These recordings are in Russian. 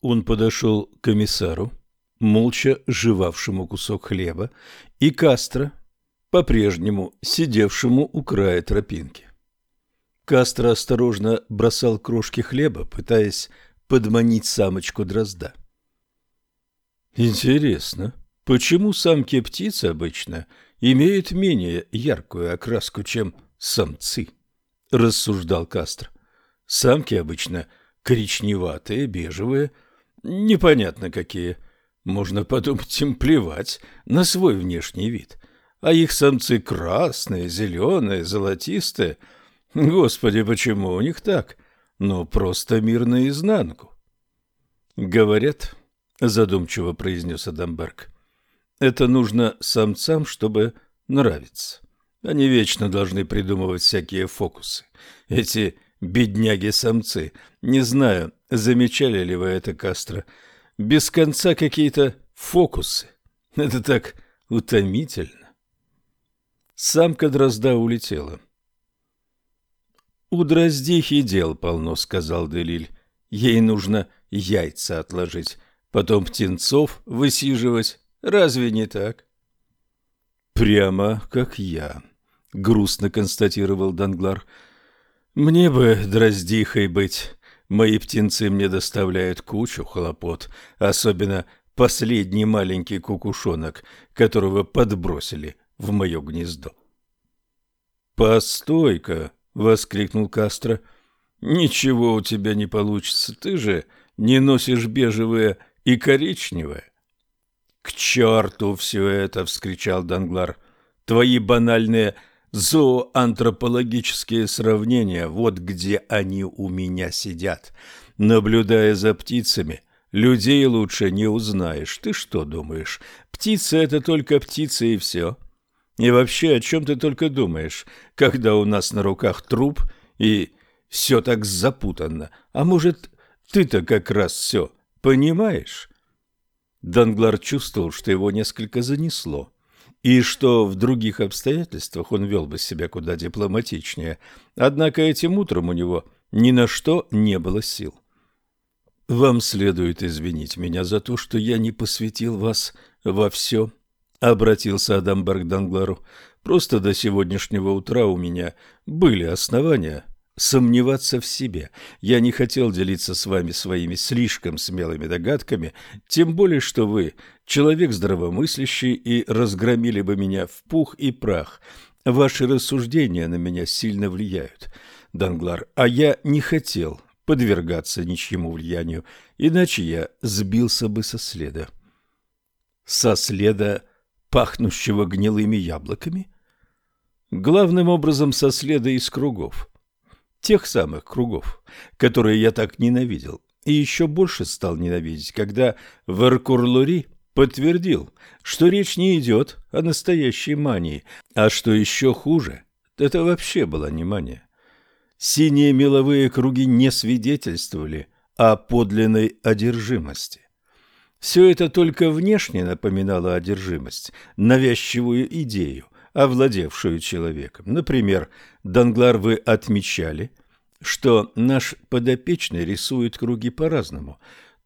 Он подошел к комиссару, молча жевавшему кусок хлеба, и Кастро, по-прежнему сидевшему у края тропинки. Кастро осторожно бросал крошки хлеба, пытаясь подманить самочку дрозда. Интересно, почему самки птиц обычно имеют менее яркую окраску, чем самцы? Рассуждал Кастро. Самки обычно коричневатые, бежевые, непонятно какие. Можно подумать, им плевать на свой внешний вид. А их самцы красные, зеленые, золотистые. Господи, почему у них так? Ну, просто мир наизнанку. Говорят, задумчиво произнес Адамберг, это нужно самцам, чтобы нравиться. Они вечно должны придумывать всякие фокусы. Эти бедняги-самцы. Не знаю, замечали ли вы это, Кастро. Без конца какие-то фокусы. Это так утомительно. Самка дрозда улетела. «У дроздихи дел полно», — сказал Делиль. «Ей нужно яйца отложить, потом птенцов высиживать. Разве не так?» «Прямо как я», — грустно констатировал Данглар. Мне бы дроздихой быть. Мои птенцы мне доставляют кучу хлопот, особенно последний маленький кукушонок, которого подбросили в мое гнездо. «Постой-ка!» — воскликнул Кастро. «Ничего у тебя не получится, ты же не носишь бежевое и коричневое». «К черту все это!» — вскричал Данглар. «Твои банальные Зооантропологические сравнения – вот где они у меня сидят. Наблюдая за птицами, людей лучше не узнаешь. Ты что думаешь, птица – это только птица и все? И вообще, о чем ты только думаешь, когда у нас на руках труп и все так запутанно? А может, ты-то как раз все понимаешь? Данглар чувствовал, что его несколько занесло и что в других обстоятельствах он вел бы себя куда дипломатичнее. Однако этим утром у него ни на что не было сил. «Вам следует извинить меня за то, что я не посвятил вас во все», — обратился Адамберг Данглару. «Просто до сегодняшнего утра у меня были основания сомневаться в себе. Я не хотел делиться с вами своими слишком смелыми догадками, тем более, что вы человек здравомыслящий и разгромили бы меня в пух и прах. Ваши рассуждения на меня сильно влияют, Данглар, а я не хотел подвергаться ничьему влиянию, иначе я сбился бы со следа. Со следа, пахнущего гнилыми яблоками? Главным образом со следа из кругов тех самых кругов, которые я так ненавидел, и еще больше стал ненавидеть, когда Веркурлури подтвердил, что речь не идет о настоящей мании, а что еще хуже, это вообще была не мания. Синие меловые круги не свидетельствовали о подлинной одержимости. Все это только внешне напоминало одержимость, навязчивую идею, овладевшую человеком. Например, Данглар вы отмечали, что наш подопечный рисует круги по-разному.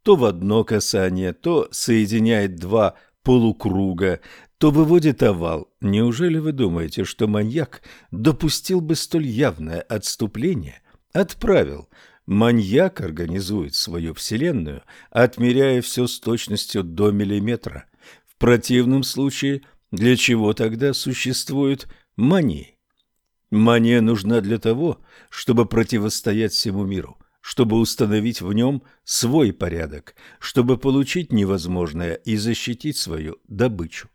То в одно касание, то соединяет два полукруга, то выводит овал. Неужели вы думаете, что маньяк допустил бы столь явное отступление от правил? Маньяк организует свою вселенную, отмеряя все с точностью до миллиметра. В противном случае – для чего тогда существует мания? Мания нужна для того, чтобы противостоять всему миру, чтобы установить в нем свой порядок, чтобы получить невозможное и защитить свою добычу.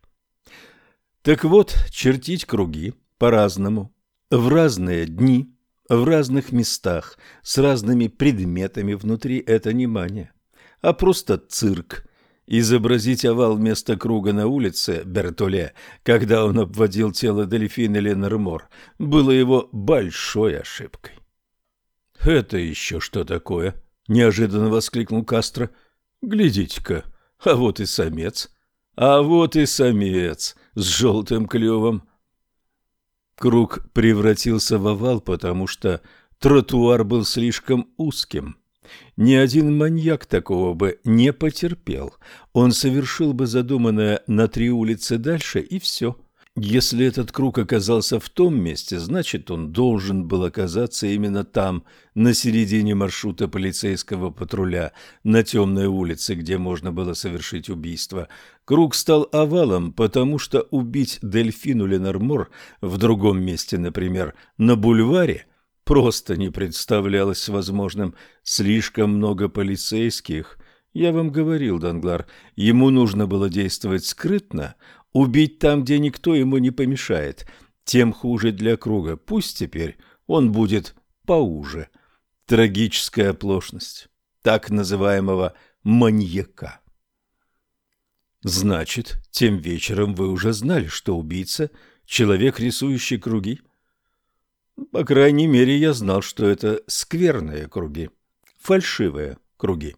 Так вот, чертить круги по-разному, в разные дни, в разных местах, с разными предметами внутри – это не мания, а просто цирк – изобразить овал вместо круга на улице Бертоле, когда он обводил тело дельфина Ленормор, было его большой ошибкой. «Это еще что такое?» — неожиданно воскликнул Кастро. «Глядите-ка, а вот и самец, а вот и самец с желтым клювом». Круг превратился в овал, потому что тротуар был слишком узким. Ни один маньяк такого бы не потерпел. Он совершил бы задуманное на три улицы дальше, и все. Если этот круг оказался в том месте, значит, он должен был оказаться именно там, на середине маршрута полицейского патруля, на темной улице, где можно было совершить убийство. Круг стал овалом, потому что убить дельфину Ленормор в другом месте, например, на бульваре, просто не представлялось возможным. Слишком много полицейских. Я вам говорил, Данглар, ему нужно было действовать скрытно, Убить там, где никто ему не помешает, тем хуже для круга. Пусть теперь он будет поуже. Трагическая оплошность так называемого маньяка. Значит, тем вечером вы уже знали, что убийца – человек, рисующий круги? По крайней мере, я знал, что это скверные круги, фальшивые круги.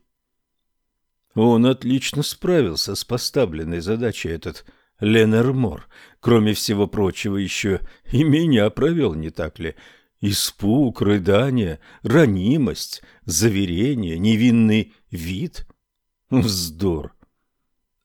Он отлично справился с поставленной задачей этот Ленермор, кроме всего прочего, еще и меня провел, не так ли? Испуг, рыдание, ранимость, заверение, невинный вид. Вздор.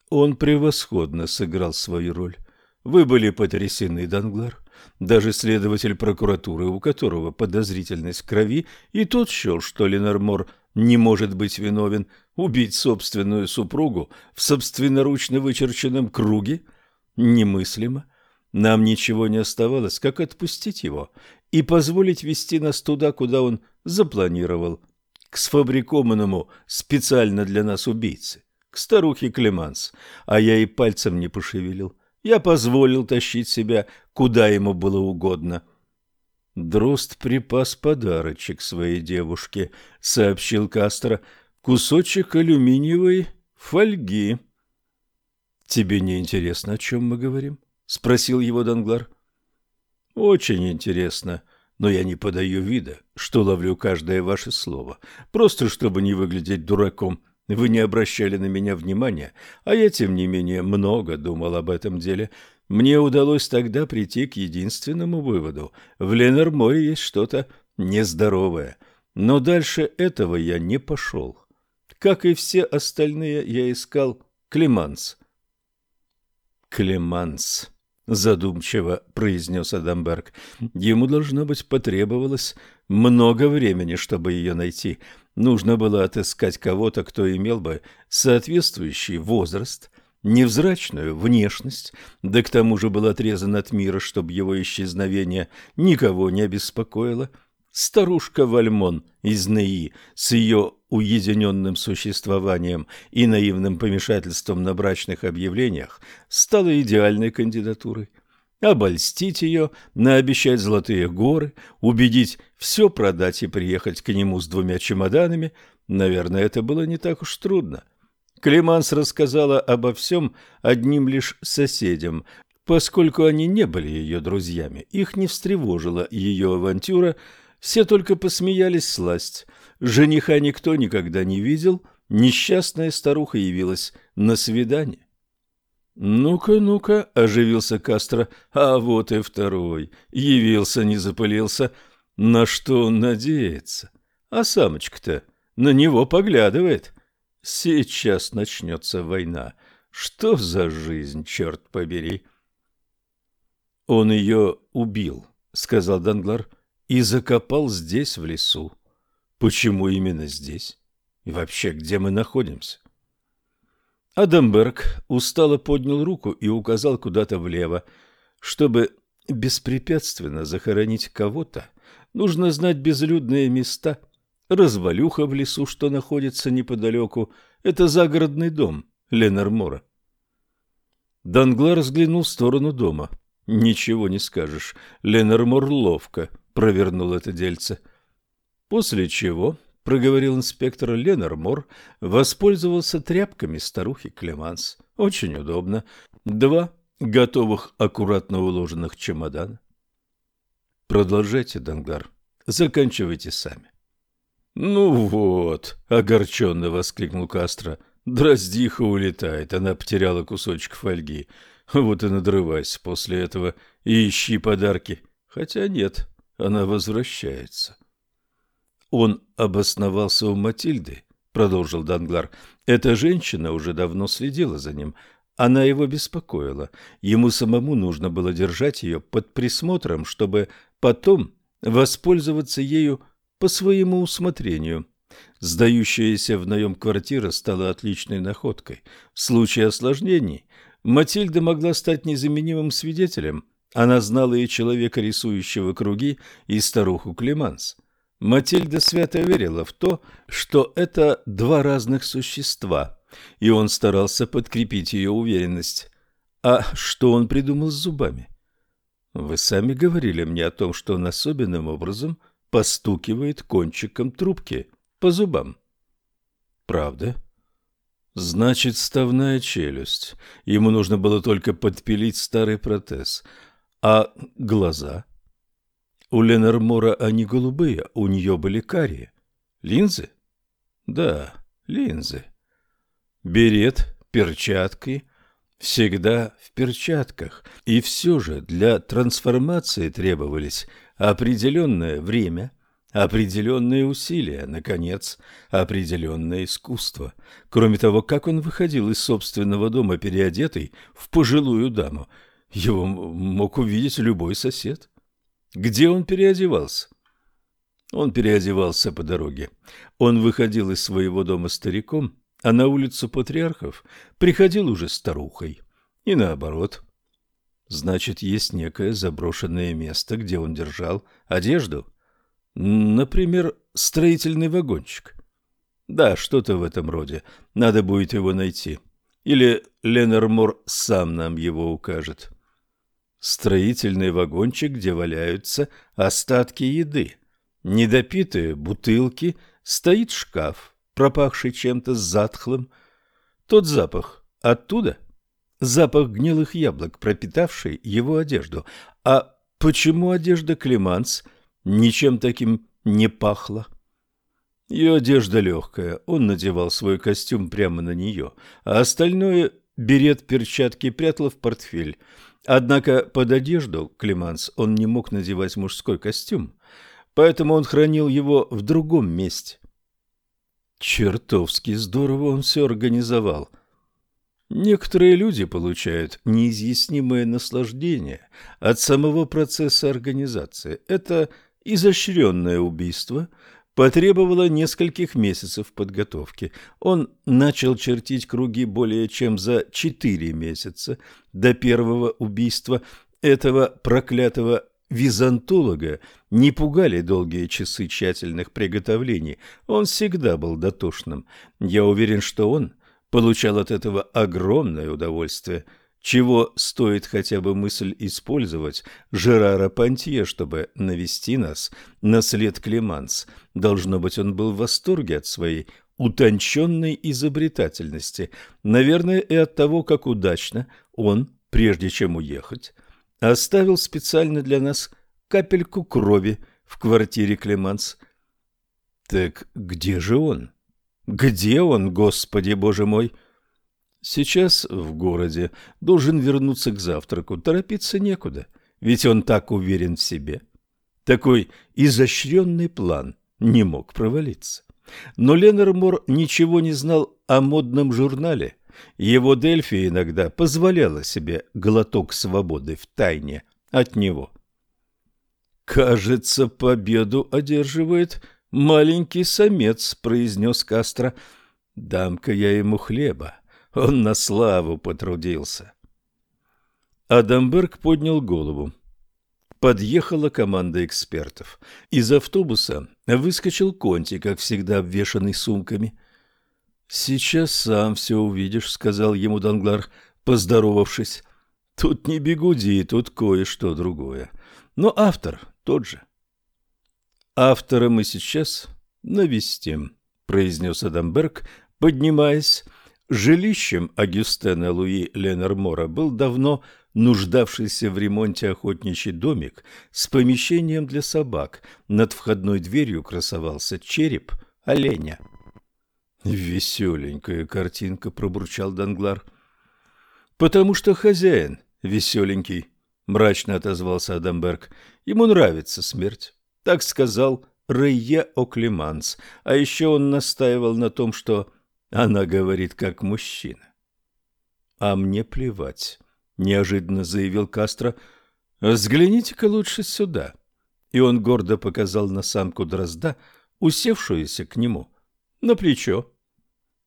Он превосходно сыграл свою роль. Вы были потрясены, Данглар. Даже следователь прокуратуры, у которого подозрительность крови, и тот счел, что Ленормор не может быть виновен убить собственную супругу в собственноручно вычерченном круге – немыслимо. Нам ничего не оставалось, как отпустить его и позволить вести нас туда, куда он запланировал, к сфабрикованному специально для нас убийце, к старухе Клеманс, а я и пальцем не пошевелил. Я позволил тащить себя, куда ему было угодно. Дрозд припас подарочек своей девушке, сообщил Кастро, кусочек алюминиевой фольги. Тебе не интересно, о чем мы говорим? спросил его Данглар. Очень интересно, но я не подаю вида, что ловлю каждое ваше слово, просто чтобы не выглядеть дураком. Вы не обращали на меня внимания, а я тем не менее много думал об этом деле. Мне удалось тогда прийти к единственному выводу: в Ленорморе есть что-то нездоровое. Но дальше этого я не пошел. Как и все остальные, я искал Климанс. Клеманс, задумчиво произнес Адамберг. Ему должно быть потребовалось много времени, чтобы ее найти. Нужно было отыскать кого-то, кто имел бы соответствующий возраст, невзрачную внешность, да к тому же был отрезан от мира, чтобы его исчезновение никого не обеспокоило. Старушка Вальмон из Неи с ее уединенным существованием и наивным помешательством на брачных объявлениях стала идеальной кандидатурой. Обольстить ее, наобещать золотые горы, убедить все продать и приехать к нему с двумя чемоданами, наверное, это было не так уж трудно. Клеманс рассказала обо всем одним лишь соседям, поскольку они не были ее друзьями. Их не встревожила ее авантюра, все только посмеялись сласть. Жениха никто никогда не видел, несчастная старуха явилась на свидание. «Ну-ка, ну-ка», — оживился Кастро, — «а вот и второй. Явился, не запылился. На что он надеется? А самочка-то на него поглядывает. Сейчас начнется война. Что за жизнь, черт побери?» «Он ее убил», — сказал Данглар, — «и закопал здесь, в лесу. Почему именно здесь? И вообще, где мы находимся? Адамберг устало поднял руку и указал куда-то влево. Чтобы беспрепятственно захоронить кого-то, нужно знать безлюдные места. Развалюха в лесу, что находится неподалеку, это загородный дом Ленормора. Данглар взглянул в сторону дома. Ничего не скажешь. Ленормор ловко провернул это дельце. — После чего, проговорил инспектор Ленормор, воспользовался тряпками старухи Клеманс. Очень удобно. Два готовых, аккуратно уложенных чемодана. Продолжайте, Дангар. Заканчивайте сами. Ну вот, огорченно воскликнул Кастро. Дроздиха улетает, она потеряла кусочек фольги. Вот и надрывайся после этого и ищи подарки. Хотя нет, она возвращается. Он обосновался у Матильды, продолжил Данглар. Эта женщина уже давно следила за ним. Она его беспокоила. Ему самому нужно было держать ее под присмотром, чтобы потом воспользоваться ею по своему усмотрению. Сдающаяся в наем квартира стала отличной находкой. В случае осложнений Матильда могла стать незаменимым свидетелем. Она знала и человека, рисующего круги, и старуху Клеманс. Матильда свято верила в то, что это два разных существа, и он старался подкрепить ее уверенность. А что он придумал с зубами? Вы сами говорили мне о том, что он особенным образом постукивает кончиком трубки по зубам. Правда? Значит, ставная челюсть. Ему нужно было только подпилить старый протез. А глаза? У Ленормора они голубые, у нее были карие. Линзы? Да, линзы. Берет, перчатки, всегда в перчатках. И все же для трансформации требовались определенное время, определенные усилия, наконец, определенное искусство. Кроме того, как он выходил из собственного дома переодетый в пожилую даму, его мог увидеть любой сосед. Где он переодевался? Он переодевался по дороге. Он выходил из своего дома стариком, а на улицу патриархов приходил уже старухой. И наоборот. Значит, есть некое заброшенное место, где он держал одежду. Например, строительный вагончик. Да, что-то в этом роде. Надо будет его найти. Или Ленормор сам нам его укажет. Строительный вагончик, где валяются остатки еды. Недопитые бутылки, стоит шкаф, пропахший чем-то затхлым. Тот запах оттуда? Запах гнилых яблок, пропитавший его одежду. А почему одежда Климанс ничем таким не пахла? Ее одежда легкая, он надевал свой костюм прямо на нее, а остальное — берет, перчатки прятал в портфель — Однако под одежду Климанс он не мог надевать мужской костюм, поэтому он хранил его в другом месте. Чертовски здорово он все организовал. Некоторые люди получают неизъяснимое наслаждение от самого процесса организации. Это изощренное убийство – потребовало нескольких месяцев подготовки. Он начал чертить круги более чем за четыре месяца до первого убийства этого проклятого византолога не пугали долгие часы тщательных приготовлений. Он всегда был дотошным. Я уверен, что он получал от этого огромное удовольствие – чего стоит хотя бы мысль использовать Жерара Пантье, чтобы навести нас на след Клеманс? Должно быть, он был в восторге от своей утонченной изобретательности, наверное, и от того, как удачно он, прежде чем уехать, оставил специально для нас капельку крови в квартире Клеманс. Так где же он? Где он, Господи Боже мой? — Сейчас в городе. Должен вернуться к завтраку. Торопиться некуда, ведь он так уверен в себе. Такой изощренный план не мог провалиться. Но Ленормор ничего не знал о модном журнале. Его Дельфи иногда позволяла себе глоток свободы в тайне от него. «Кажется, победу одерживает маленький самец», — произнес Кастро. «Дам-ка я ему хлеба, он на славу потрудился. Адамберг поднял голову. Подъехала команда экспертов. Из автобуса выскочил Конти, как всегда обвешанный сумками. «Сейчас сам все увидишь», — сказал ему Данглар, поздоровавшись. «Тут не бегуди, тут кое-что другое. Но автор тот же». «Автора мы сейчас навестим», — произнес Адамберг, поднимаясь Жилищем Агюстена Луи Ленормора был давно нуждавшийся в ремонте охотничий домик с помещением для собак. Над входной дверью красовался череп оленя. «Веселенькая картинка», — пробурчал Данглар. «Потому что хозяин веселенький», — мрачно отозвался Адамберг. «Ему нравится смерть. Так сказал Рейе Оклеманс, а еще он настаивал на том, что она говорит как мужчина. «А мне плевать», — неожиданно заявил Кастро. «Взгляните-ка лучше сюда». И он гордо показал на самку дрозда, усевшуюся к нему, на плечо.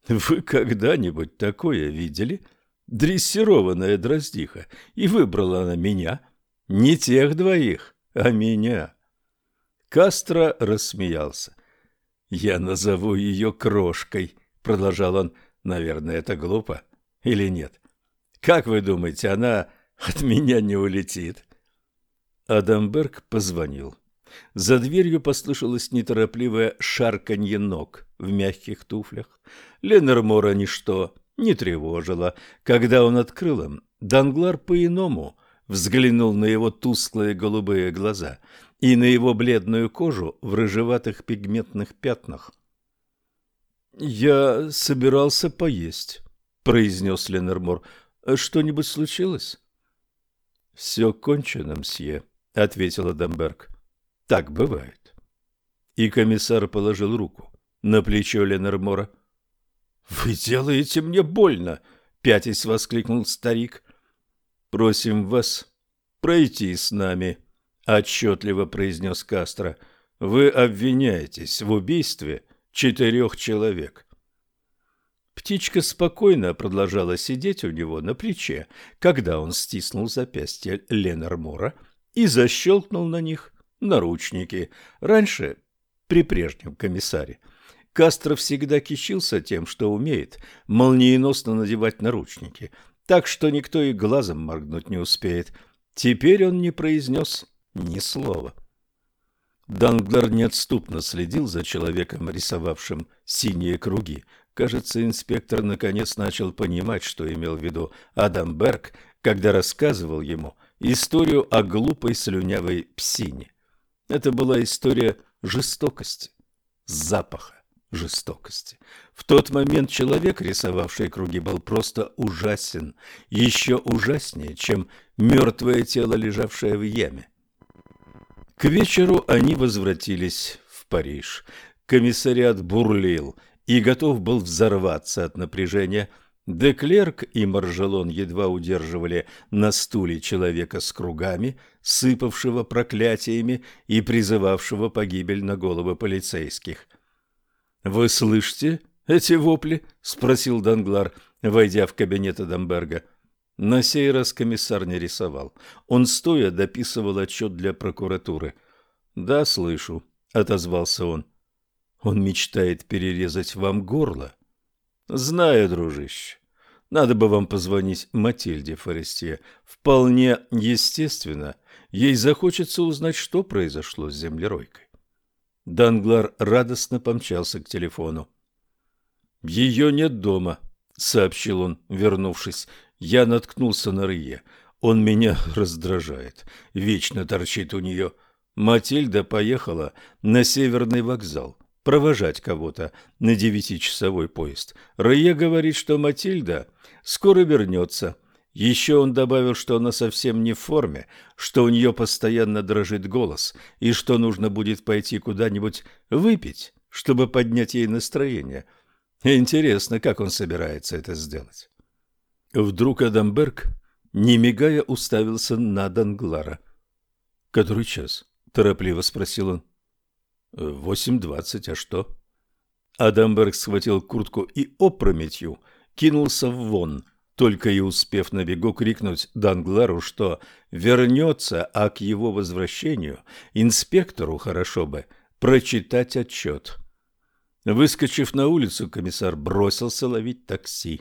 «Вы когда-нибудь такое видели?» Дрессированная дроздиха, и выбрала она меня. Не тех двоих, а меня. Кастро рассмеялся. «Я назову ее крошкой», — продолжал он. «Наверное, это глупо или нет? Как вы думаете, она от меня не улетит?» Адамберг позвонил. За дверью послышалось неторопливое шарканье ног в мягких туфлях. Ленормора ничто не тревожило. Когда он открыл им, Данглар по-иному взглянул на его тусклые голубые глаза и на его бледную кожу в рыжеватых пигментных пятнах. «Я собирался поесть», — произнес Ленормор. «Что-нибудь случилось?» «Все кончено, мсье», — ответил Адамберг. «Так бывает». И комиссар положил руку на плечо Ленормора. «Вы делаете мне больно!» — пятясь воскликнул старик. «Просим вас пройти с нами», — отчетливо произнес Кастро. «Вы обвиняетесь в убийстве четырех человек». Птичка спокойно продолжала сидеть у него на плече, когда он стиснул запястье Ленормора и защелкнул на них наручники. Раньше, при прежнем комиссаре, Кастро всегда кичился тем, что умеет молниеносно надевать наручники, так что никто и глазом моргнуть не успеет. Теперь он не произнес ни слова. Данглар неотступно следил за человеком, рисовавшим синие круги. Кажется, инспектор наконец начал понимать, что имел в виду Адам Берг, когда рассказывал ему историю о глупой слюнявой псине. Это была история жестокости, запаха жестокости. В тот момент человек, рисовавший круги, был просто ужасен, еще ужаснее, чем мертвое тело, лежавшее в яме. К вечеру они возвратились в Париж. Комиссариат бурлил и готов был взорваться от напряжения. Деклерк и Маржелон едва удерживали на стуле человека с кругами, сыпавшего проклятиями и призывавшего погибель на головы полицейских – «Вы слышите эти вопли?» — спросил Данглар, войдя в кабинет Адамберга. На сей раз комиссар не рисовал. Он стоя дописывал отчет для прокуратуры. «Да, слышу», — отозвался он. «Он мечтает перерезать вам горло?» «Знаю, дружище. Надо бы вам позвонить Матильде Форестье. Вполне естественно, ей захочется узнать, что произошло с землеройкой. Данглар радостно помчался к телефону. «Ее нет дома», — сообщил он, вернувшись. «Я наткнулся на Рие. Он меня раздражает. Вечно торчит у нее. Матильда поехала на северный вокзал провожать кого-то на девятичасовой поезд. Рие говорит, что Матильда скоро вернется». Еще он добавил, что она совсем не в форме, что у нее постоянно дрожит голос, и что нужно будет пойти куда-нибудь выпить, чтобы поднять ей настроение. Интересно, как он собирается это сделать. Вдруг Адамберг, не мигая, уставился на Данглара. «Который час?» – торопливо спросил он. «Восемь двадцать, а что?» Адамберг схватил куртку и опрометью кинулся вон – только и успев на бегу крикнуть Данглару, что вернется, а к его возвращению инспектору хорошо бы прочитать отчет. Выскочив на улицу, комиссар бросился ловить такси.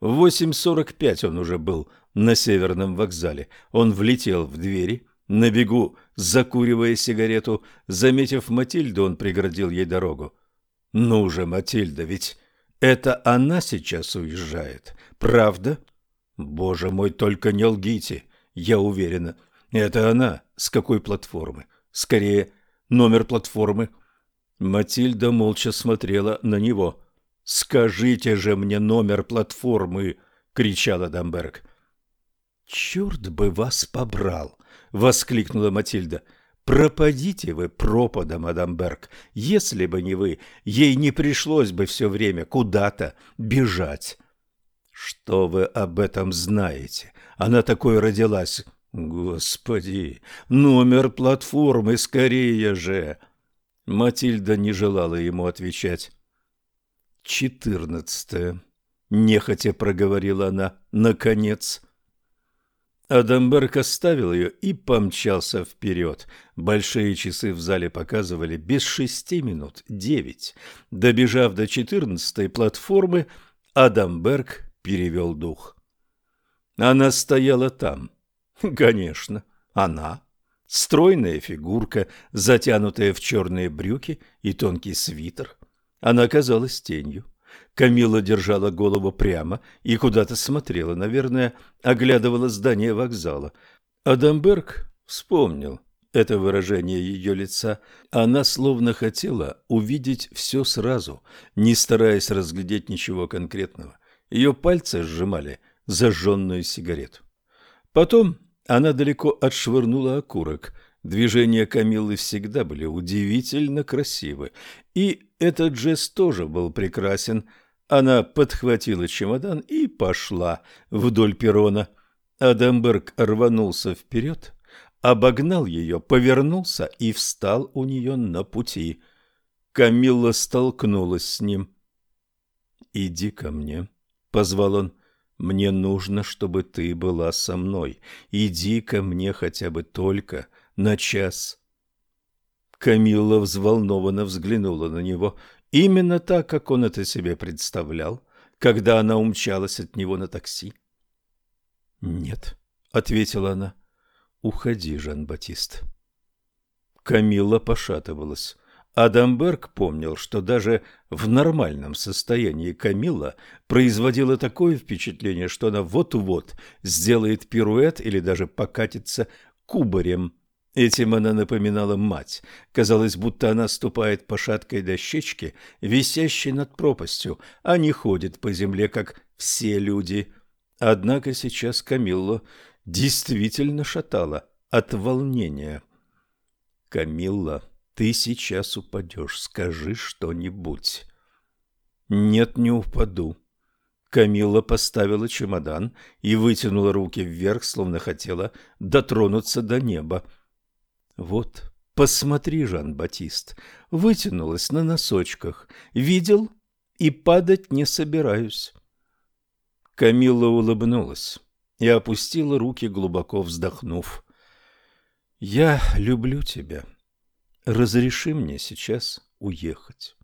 В 8.45 он уже был на северном вокзале. Он влетел в двери, на бегу, закуривая сигарету. Заметив Матильду, он преградил ей дорогу. «Ну же, Матильда, ведь это она сейчас уезжает, правда? Боже мой, только не лгите, я уверена. Это она. С какой платформы? Скорее, номер платформы. Матильда молча смотрела на него. «Скажите же мне номер платформы!» — кричала Дамберг. «Черт бы вас побрал!» — воскликнула Матильда. Пропадите вы пропадом, Адамберг. Если бы не вы, ей не пришлось бы все время куда-то бежать. Что вы об этом знаете? Она такой родилась. Господи, номер платформы, скорее же! Матильда не желала ему отвечать. Четырнадцатое. Нехотя проговорила она. Наконец. Адамберг оставил ее и помчался вперед. Большие часы в зале показывали без шести минут девять. Добежав до четырнадцатой платформы, Адамберг перевел дух. Она стояла там. Конечно, она. Стройная фигурка, затянутая в черные брюки и тонкий свитер. Она казалась тенью. Камила держала голову прямо и куда-то смотрела, наверное, оглядывала здание вокзала. Адамберг вспомнил это выражение ее лица. Она словно хотела увидеть все сразу, не стараясь разглядеть ничего конкретного. Ее пальцы сжимали зажженную сигарету. Потом она далеко отшвырнула окурок. Движения Камиллы всегда были удивительно красивы, и этот жест тоже был прекрасен – она подхватила чемодан и пошла вдоль перрона. Адамберг рванулся вперед, обогнал ее, повернулся и встал у нее на пути. Камилла столкнулась с ним. «Иди ко мне», — позвал он. «Мне нужно, чтобы ты была со мной. Иди ко мне хотя бы только на час». Камилла взволнованно взглянула на него — Именно так, как он это себе представлял, когда она умчалась от него на такси. «Нет», — ответила она, — «уходи, Жан-Батист». Камилла пошатывалась. Адамберг помнил, что даже в нормальном состоянии Камилла производила такое впечатление, что она вот-вот сделает пируэт или даже покатится кубарем. Этим она напоминала мать. Казалось, будто она ступает по шаткой дощечке, висящей над пропастью, а не ходит по земле, как все люди. Однако сейчас Камилло действительно шатала от волнения. «Камилла, ты сейчас упадешь, скажи что-нибудь». «Нет, не упаду». Камилла поставила чемодан и вытянула руки вверх, словно хотела дотронуться до неба. Вот, посмотри, Жан-Батист, вытянулась на носочках. Видел? И падать не собираюсь. Камилла улыбнулась и опустила руки, глубоко вздохнув. «Я люблю тебя. Разреши мне сейчас уехать».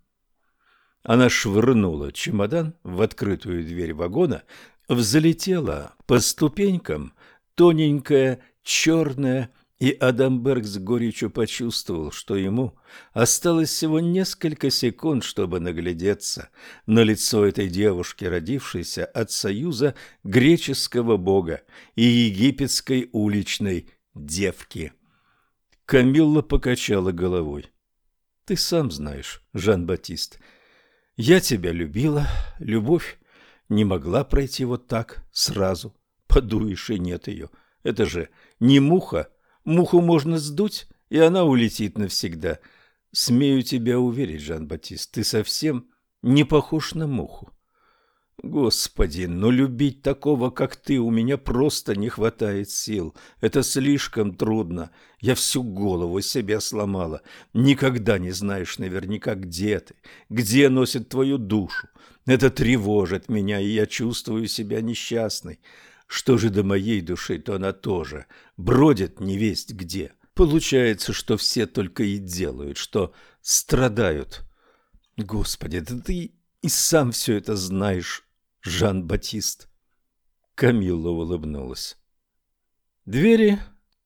Она швырнула чемодан в открытую дверь вагона, взлетела по ступенькам тоненькая черная и Адамберг с горечью почувствовал, что ему осталось всего несколько секунд, чтобы наглядеться на лицо этой девушки, родившейся от союза греческого бога и египетской уличной девки. Камилла покачала головой. «Ты сам знаешь, Жан-Батист, я тебя любила, любовь не могла пройти вот так сразу, подуешь и нет ее. Это же не муха, Муху можно сдуть, и она улетит навсегда. Смею тебя уверить, Жан-Батист, ты совсем не похож на муху. Господи, но любить такого, как ты, у меня просто не хватает сил. Это слишком трудно. Я всю голову себя сломала. Никогда не знаешь наверняка, где ты, где носит твою душу. Это тревожит меня, и я чувствую себя несчастной. Что же до моей души, то она тоже бродит невесть где. Получается, что все только и делают, что страдают. Господи, да ты и сам все это знаешь, Жан-Батист. Камилла улыбнулась. Двери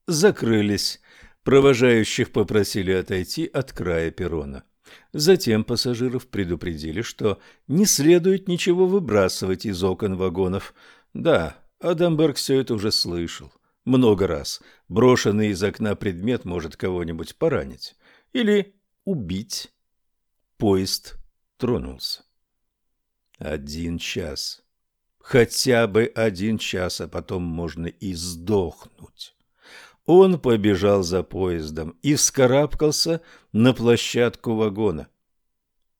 закрылись. Провожающих попросили отойти от края перрона. Затем пассажиров предупредили, что не следует ничего выбрасывать из окон вагонов. Да, Адамберг все это уже слышал. Много раз. Брошенный из окна предмет может кого-нибудь поранить. Или убить. Поезд тронулся. Один час. Хотя бы один час, а потом можно и сдохнуть. Он побежал за поездом и вскарабкался на площадку вагона.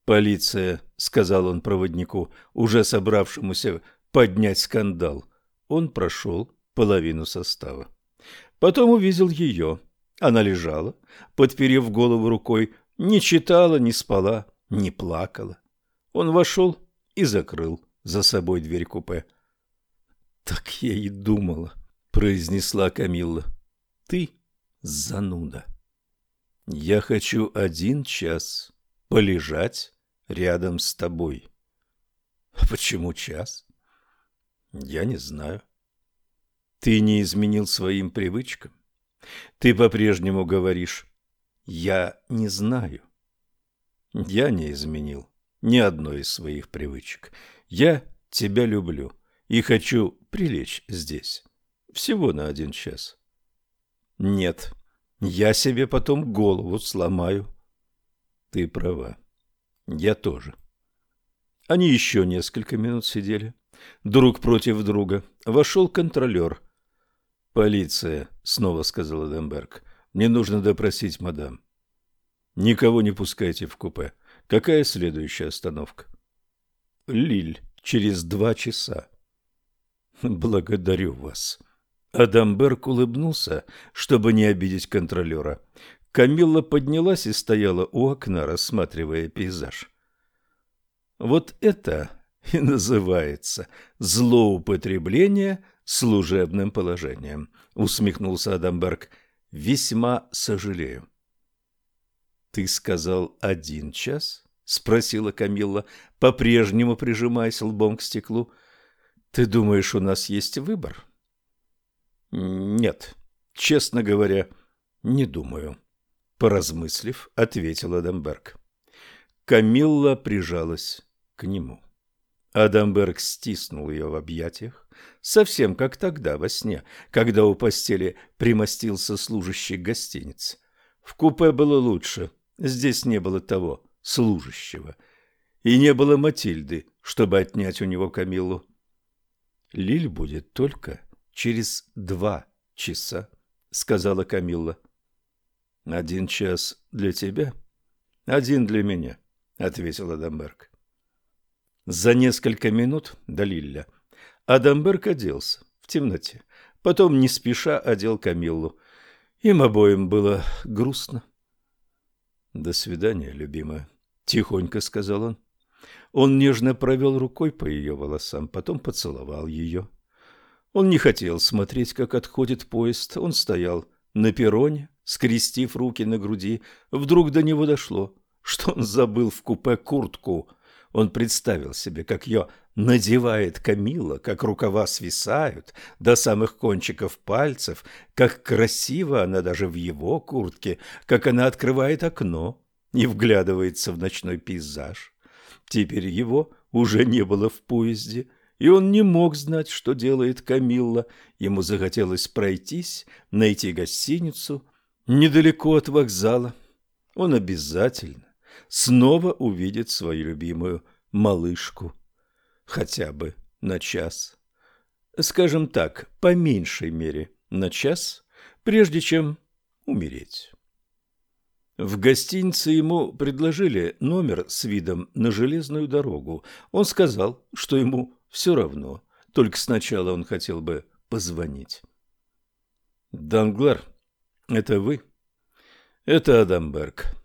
«Полиция», — сказал он проводнику, уже собравшемуся поднять скандал. Он прошел половину состава. Потом увидел ее. Она лежала, подперев голову рукой, не читала, не спала, не плакала. Он вошел и закрыл за собой дверь купе. «Так я и думала», — произнесла Камилла. «Ты зануда. Я хочу один час полежать рядом с тобой». «А почему час?» «Я не знаю». «Ты не изменил своим привычкам? Ты по-прежнему говоришь «я не знаю». Я не изменил ни одной из своих привычек. Я тебя люблю и хочу прилечь здесь. Всего на один час. Нет, я себе потом голову сломаю. Ты права. Я тоже. Они еще несколько минут сидели, друг против друга. Вошел контролер. «Полиция», — снова сказал Эдемберг. «Мне нужно допросить мадам». «Никого не пускайте в купе. Какая следующая остановка? Лиль, через два часа. Благодарю вас. Адамберг улыбнулся, чтобы не обидеть контролера. Камилла поднялась и стояла у окна, рассматривая пейзаж. Вот это и называется злоупотребление служебным положением, усмехнулся Адамберг. Весьма сожалею. «Ты сказал один час?» — спросила Камилла, по-прежнему прижимаясь лбом к стеклу. «Ты думаешь, у нас есть выбор?» «Нет, честно говоря, не думаю», — поразмыслив, ответил Адамберг. Камилла прижалась к нему. Адамберг стиснул ее в объятиях, совсем как тогда во сне, когда у постели примостился служащий гостиницы. В купе было лучше, Здесь не было того служащего. И не было Матильды, чтобы отнять у него Камиллу. Лиль будет только через два часа, сказала Камилла. Один час для тебя, один для меня, ответил Адамберг. За несколько минут до Лилля Адамберг оделся в темноте, потом не спеша одел Камиллу. Им обоим было грустно. «До свидания, любимая», — тихонько сказал он. Он нежно провел рукой по ее волосам, потом поцеловал ее. Он не хотел смотреть, как отходит поезд. Он стоял на перроне, скрестив руки на груди. Вдруг до него дошло, что он забыл в купе куртку. Он представил себе, как ее надевает Камила, как рукава свисают до самых кончиков пальцев, как красиво она даже в его куртке, как она открывает окно и вглядывается в ночной пейзаж. Теперь его уже не было в поезде, и он не мог знать, что делает Камилла. Ему захотелось пройтись, найти гостиницу недалеко от вокзала. Он обязательно снова увидит свою любимую малышку. Хотя бы на час. Скажем так, по меньшей мере на час, прежде чем умереть. В гостинице ему предложили номер с видом на железную дорогу. Он сказал, что ему все равно, только сначала он хотел бы позвонить. «Данглар, это вы?» «Это Адамберг.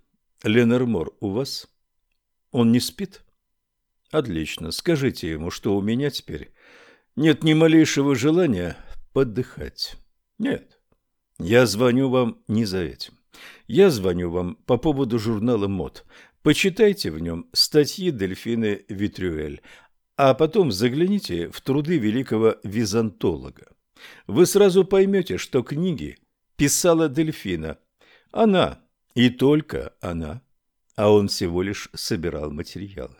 Ленормор у вас? Он не спит? Отлично. Скажите ему, что у меня теперь нет ни малейшего желания подыхать. Нет. Я звоню вам не за этим. Я звоню вам по поводу журнала «Мод». Почитайте в нем статьи Дельфины Витрюэль, а потом загляните в труды великого византолога. Вы сразу поймете, что книги писала Дельфина. Она и только она. А он всего лишь собирал материалы.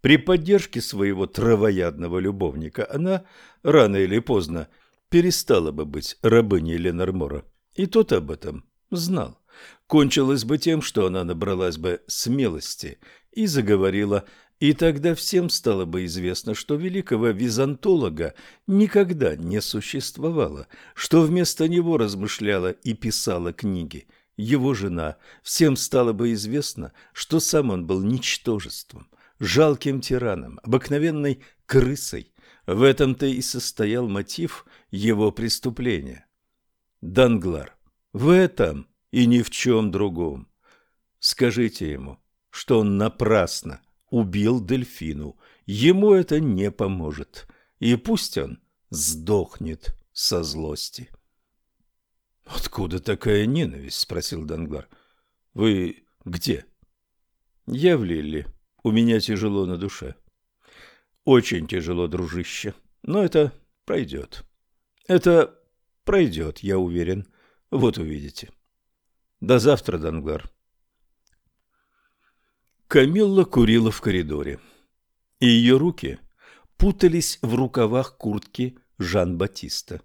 При поддержке своего травоядного любовника она рано или поздно перестала бы быть рабыней Ленормора. И тот об этом знал. Кончилось бы тем, что она набралась бы смелости и заговорила И тогда всем стало бы известно, что великого византолога никогда не существовало, что вместо него размышляла и писала книги его жена. Всем стало бы известно, что сам он был ничтожеством, жалким тираном, обыкновенной крысой. В этом-то и состоял мотив его преступления. Данглар, в этом и ни в чем другом. Скажите ему, что он напрасно убил дельфину. Ему это не поможет. И пусть он сдохнет со злости. «Откуда такая ненависть?» – спросил Данглар. «Вы где?» «Я в Лилле. У меня тяжело на душе». «Очень тяжело, дружище. Но это пройдет. Это пройдет, я уверен. Вот увидите. До завтра, Данглар». Камилла курила в коридоре, и ее руки путались в рукавах куртки Жан-Батиста.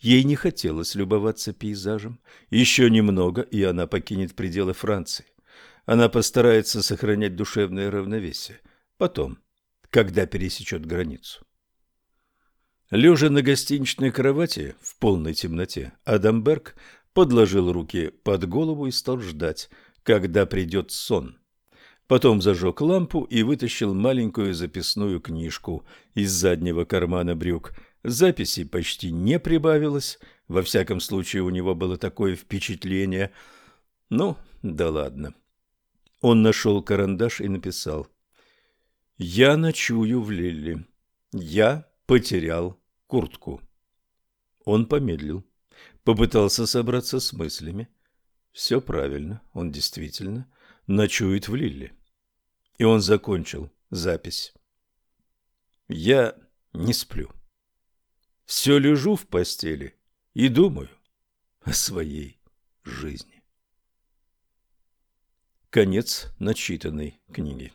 Ей не хотелось любоваться пейзажем. Еще немного, и она покинет пределы Франции. Она постарается сохранять душевное равновесие. Потом, когда пересечет границу. Лежа на гостиничной кровати в полной темноте, Адамберг подложил руки под голову и стал ждать, когда придет сон. Потом зажег лампу и вытащил маленькую записную книжку из заднего кармана брюк. Записей почти не прибавилось, во всяком случае у него было такое впечатление. Ну, да ладно. Он нашел карандаш и написал. «Я ночую в Лилли. Я потерял куртку». Он помедлил, попытался собраться с мыслями. Все правильно, он действительно ночует в Лилле и он закончил запись. Я не сплю. Все лежу в постели и думаю о своей жизни. Конец начитанной книги.